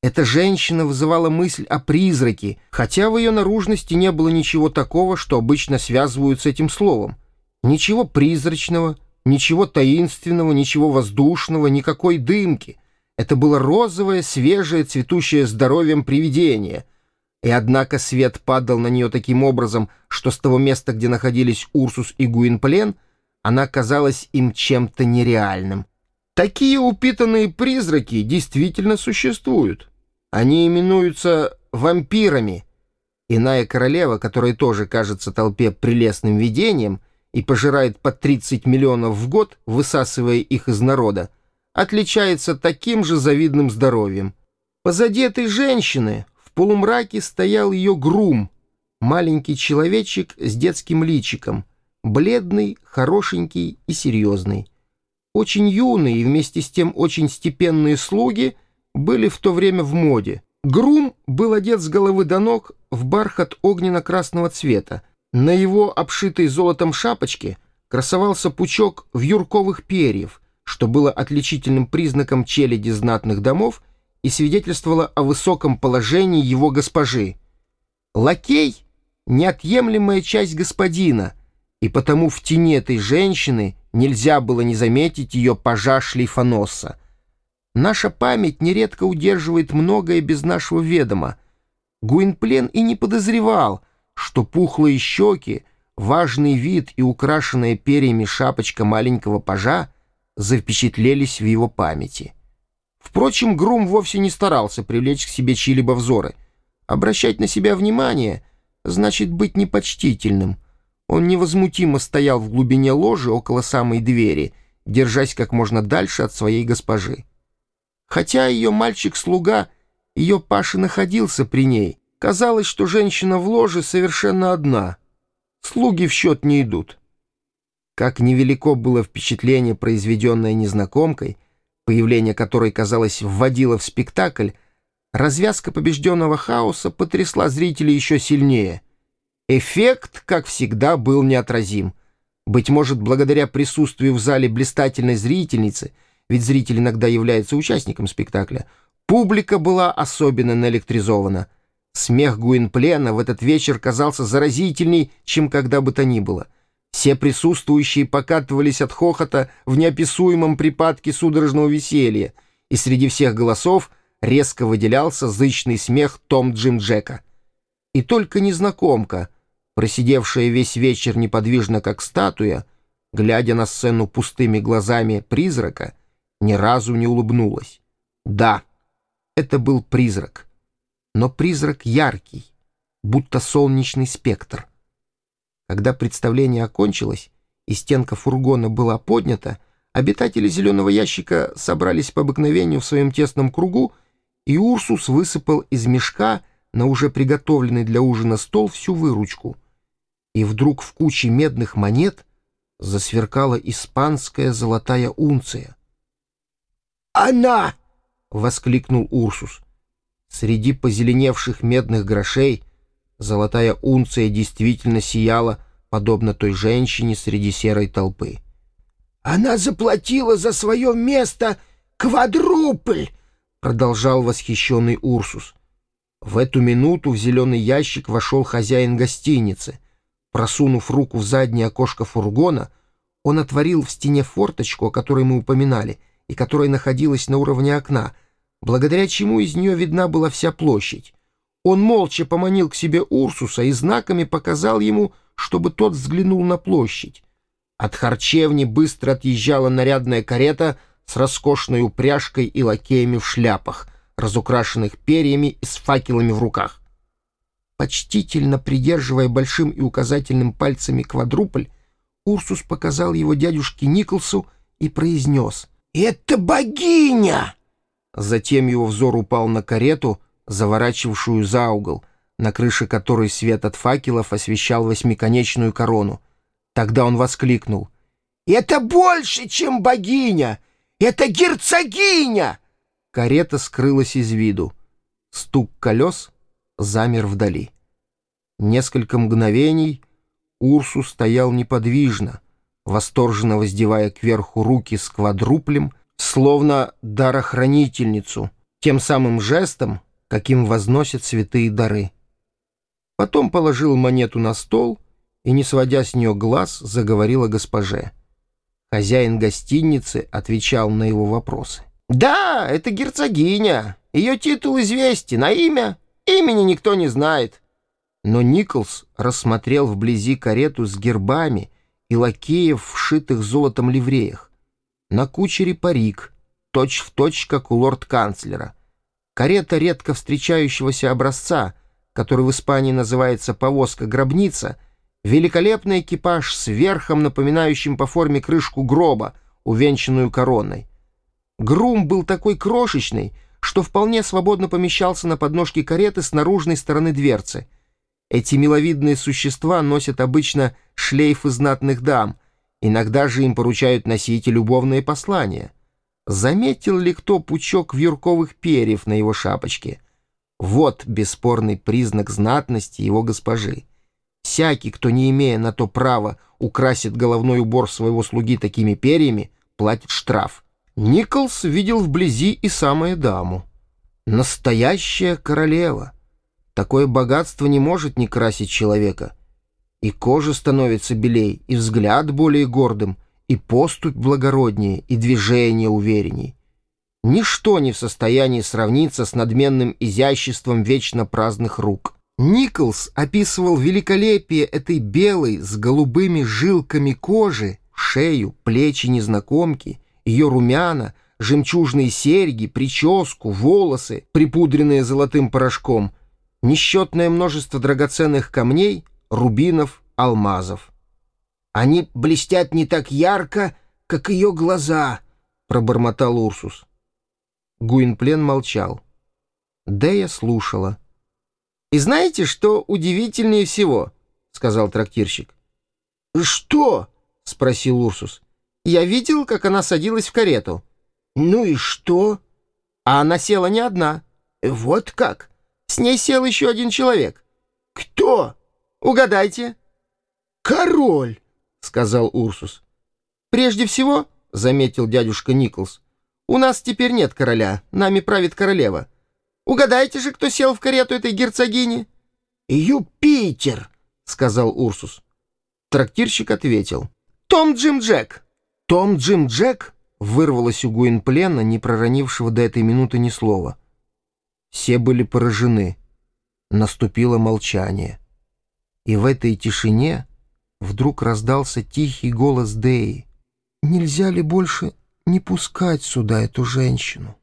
Эта женщина вызывала мысль о призраке, хотя в ее наружности не было ничего такого, что обычно связывают с этим словом. Ничего призрачного, ничего таинственного, ничего воздушного, никакой дымки. Это было розовое, свежее, цветущее здоровьем привидение. И однако свет падал на нее таким образом, что с того места, где находились Урсус и Гуинплен, она казалась им чем-то нереальным. Такие упитанные призраки действительно существуют. Они именуются вампирами. Иная королева, которая тоже кажется толпе прелестным видением и пожирает по 30 миллионов в год, высасывая их из народа, отличается таким же завидным здоровьем. Позади этой женщины в полумраке стоял ее грум, маленький человечек с детским личиком, бледный, хорошенький и серьезный. Очень юные и вместе с тем очень степенные слуги были в то время в моде. Грум был одет с головы до ног в бархат огненно-красного цвета. На его обшитой золотом шапочке красовался пучок вьюрковых перьев, что было отличительным признаком челяди знатных домов и свидетельствовало о высоком положении его госпожи. Лакей — неотъемлемая часть господина, и потому в тени этой женщины нельзя было не заметить ее пажа шлейфоноса. Наша память нередко удерживает многое без нашего ведома. Гуинплен и не подозревал, что пухлые щеки, важный вид и украшенная перьями шапочка маленького пажа запечатлелись в его памяти. Впрочем, Грум вовсе не старался привлечь к себе чьи-либо взоры. Обращать на себя внимание значит быть непочтительным — он невозмутимо стоял в глубине ложи около самой двери, держась как можно дальше от своей госпожи. Хотя ее мальчик-слуга, ее Паша находился при ней, казалось, что женщина в ложе совершенно одна. Слуги в счет не идут. Как невелико было впечатление, произведенное незнакомкой, появление которой, казалось, вводило в спектакль, развязка побежденного хаоса потрясла зрителей еще сильнее — Эффект, как всегда, был неотразим. Быть может, благодаря присутствию в зале блистательной зрительницы, ведь зритель иногда является участником спектакля, публика была особенно наэлектризована. Смех Гуинплена в этот вечер казался заразительней, чем когда бы то ни было. Все присутствующие покатывались от хохота в неописуемом припадке судорожного веселья, и среди всех голосов резко выделялся зычный смех Том Джим Джека. И только незнакомка — просидевшая весь вечер неподвижно как статуя, глядя на сцену пустыми глазами призрака, ни разу не улыбнулась. Да, это был призрак, но призрак яркий, будто солнечный спектр. Когда представление окончилось и стенка фургона была поднята, обитатели зеленого ящика собрались по обыкновению в своем тесном кругу, и Урсус высыпал из мешка на уже приготовленный для ужина стол всю выручку — и вдруг в куче медных монет засверкала испанская золотая унция. «Она!» — воскликнул Урсус. Среди позеленевших медных грошей золотая унция действительно сияла, подобно той женщине среди серой толпы. «Она заплатила за свое место квадрупль!» — продолжал восхищенный Урсус. В эту минуту в зеленый ящик вошел хозяин гостиницы — Просунув руку в заднее окошко фургона, он отворил в стене форточку, о которой мы упоминали, и которая находилась на уровне окна, благодаря чему из нее видна была вся площадь. Он молча поманил к себе Урсуса и знаками показал ему, чтобы тот взглянул на площадь. От харчевни быстро отъезжала нарядная карета с роскошной упряжкой и лакеями в шляпах, разукрашенных перьями и с факелами в руках. Почтительно придерживая большим и указательным пальцами квадрупль, Урсус показал его дядюшке Николсу и произнес «Это богиня!» Затем его взор упал на карету, заворачивавшую за угол, на крыше которой свет от факелов освещал восьмиконечную корону. Тогда он воскликнул «Это больше, чем богиня! Это герцогиня!» Карета скрылась из виду. Стук колес — замер вдали. Несколько мгновений Урсу стоял неподвижно, восторженно воздевая кверху руки с квадруплем, словно дарохранительницу, тем самым жестом, каким возносят святые дары. Потом положил монету на стол и, не сводя с нее глаз, заговорила госпоже. Хозяин гостиницы отвечал на его вопросы. «Да, это герцогиня. Ее титул известен, а имя? Имени никто не знает». Но Николс рассмотрел вблизи карету с гербами и лакеев, вшитых золотом ливреях. На кучере парик, точь-в-точь, точь, как у лорд-канцлера. Карета редко встречающегося образца, который в Испании называется повозка-гробница, великолепный экипаж с верхом, напоминающим по форме крышку гроба, увенчанную короной. Грум был такой крошечный, что вполне свободно помещался на подножке кареты с наружной стороны дверцы. Эти миловидные существа носят обычно шлейфы знатных дам, иногда же им поручают носить любовные послания. Заметил ли кто пучок вьюрковых перьев на его шапочке? Вот бесспорный признак знатности его госпожи. Всякий, кто, не имея на то права, украсит головной убор своего слуги такими перьями, платит штраф — Николс видел вблизи и самую даму. Настоящая королева. Такое богатство не может не красить человека. И кожа становится белей, и взгляд более гордым, и поступь благороднее, и движение уверенней. Ничто не в состоянии сравниться с надменным изяществом вечно праздных рук. Николс описывал великолепие этой белой с голубыми жилками кожи, шею, плечи незнакомки — ее румяна, жемчужные серьги, прическу, волосы, припудренные золотым порошком, несчетное множество драгоценных камней, рубинов, алмазов. «Они блестят не так ярко, как ее глаза», — пробормотал Урсус. Гуинплен молчал. Дея слушала. «И знаете, что удивительнее всего?» — сказал трактирщик. «Что?» — спросил Урсус. Я видел, как она садилась в карету. Ну и что? А она села не одна. Вот как? С ней сел еще один человек. Кто? Угадайте. Король, сказал Урсус. Прежде всего, заметил дядюшка Николс, у нас теперь нет короля, нами правит королева. Угадайте же, кто сел в карету этой герцогини? Юпитер, сказал Урсус. Трактирщик ответил. Том Джим Джек. «Том Джим Джек?» — вырвалось у Гуинплена, не проронившего до этой минуты ни слова. Все были поражены. Наступило молчание. И в этой тишине вдруг раздался тихий голос Деи. «Нельзя ли больше не пускать сюда эту женщину?»